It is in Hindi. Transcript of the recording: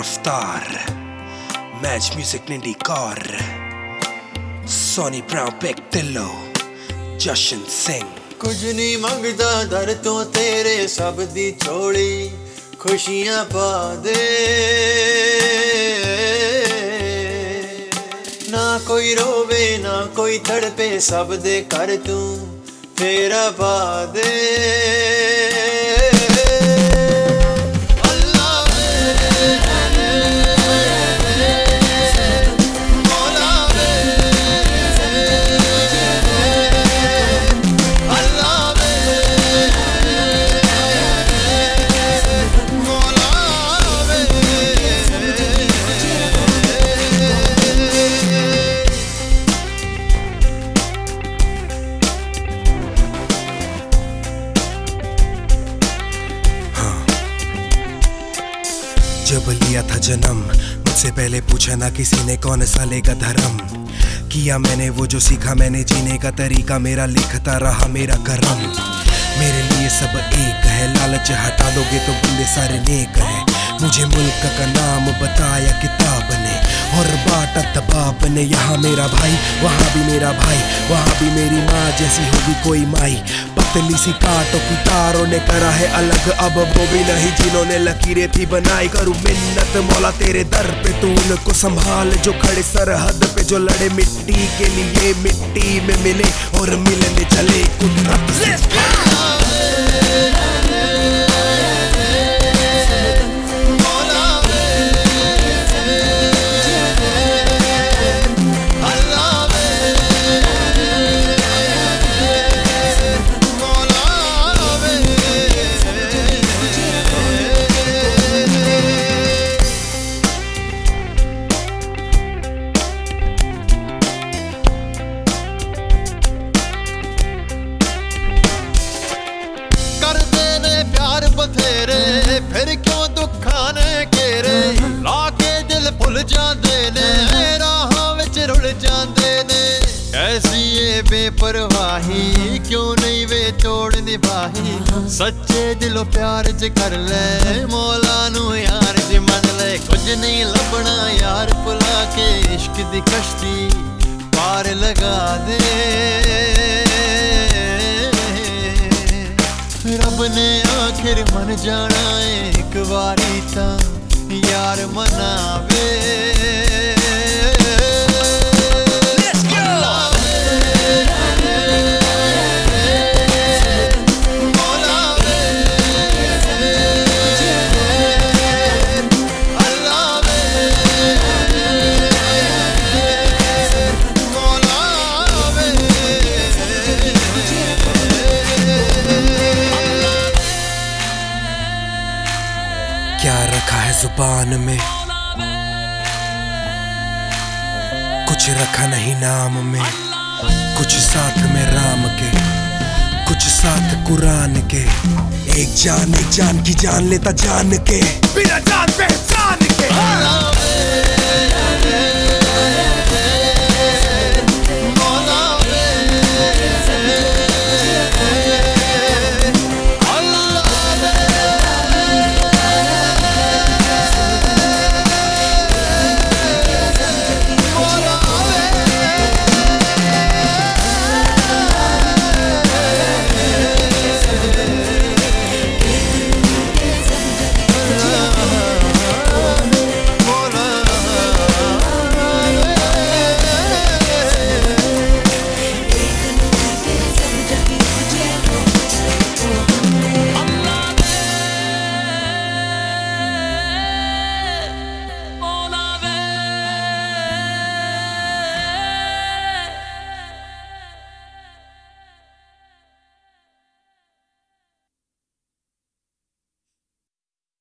रफ्तार मैच म्यूजिक ने डीकार ਸੋਨੀ ਬ੍ਰਾਊਨ ਪਿਕ ਢਿੱਲੋ ਜਸ਼ਨ ਸਿੰਘ ਕੁਝ ਨਹੀਂ ਮੰਗਦਾ ਦਰ ਤੋਂ ਤੇਰੇ ਸਭ ਦੀ ਝੋਲੀ ਖੁਸ਼ੀਆਂ ਪਾ ਦੇ ਨਾ ਕੋਈ ਰੋਵੇ ਨਾ ਕੋਈ ਤੜਪੇ ਸਭ ਦੇ ਕਰ ਤੂੰ ਤੇਰਾ ਪਾ ਦੇ जब लिया था जन्म, मुझसे पहले पूछा ना किसी ने कौन सा लेगा धर्म। किया मैंने वो जो सीखा मैंने, जीने का तरीका मेरा लिखता रहा मेरा करम। मेरे लिए सब एक है, लालच हटा दोगे तो बुले सारे नेक है। मुझे मुल्क का नाम बताया किताब दबाब ने यहाँ मेरा भाई, वहाँ भी मेरा भाई, वहाँ भी मेरी माँ जैसी होगी कोई माई। पतली सी काटो की तारों ने करा है अलग, अब वो भी नहीं, जिन्होंने लकीरें थी बनाई करूँ मिन्नत। मौला तेरे दर पे तू उनको संभाल, जो खड़े सरहद पे, जो लड़े मिट्टी के लिए मिट्टी में मिले, और मिलने चले कुदरत ਦਿਲ ਜਾਂਦੇ ਨੇ ਰਾਹਾਂ ਵਿੱਚ ਰੁਲ ਜਾਂਦੇ ਨੇ। ਐਸੀ ਏ ਬੇਪਰਵਾਹੀ, ਕਿਉਂ ਨਹੀਂ ਵੇ ਤੋੜ ਨਿਭਾਹੀ? ਸੱਚੇ ਦਿਲੋਂ ਪਿਆਰ ਚ ਕਰ ਲੈ, ਮੌਲਾ ਨੂੰ ਯਾਰ ਜੀ ਮੰਨ ਲੈ, ਕੁਝ ਨਹੀਂ ਲੱਭਣਾ ਯਾਰ, ਭੁਲਾ ਕੇ ਇਸ਼ਕ ਦੀ ਕਸ਼ਤੀ ਪਾਰ ਲਗਾ ਦੇ। ਰੱਬ ਨੇ ਆਖਿਰ ਮੰਨ ਜਾਣਾ ਏ ਇੱਕ ਵਾਰੀ ਤਾਂ। Yarımın abi ज़ुबान में। कुछ रखा नहीं नाम में। कुछ साथ में राम के। कुछ साथ कुरान के। एक जान एक जान की जान लेता जान के। बिना जान पहचान के।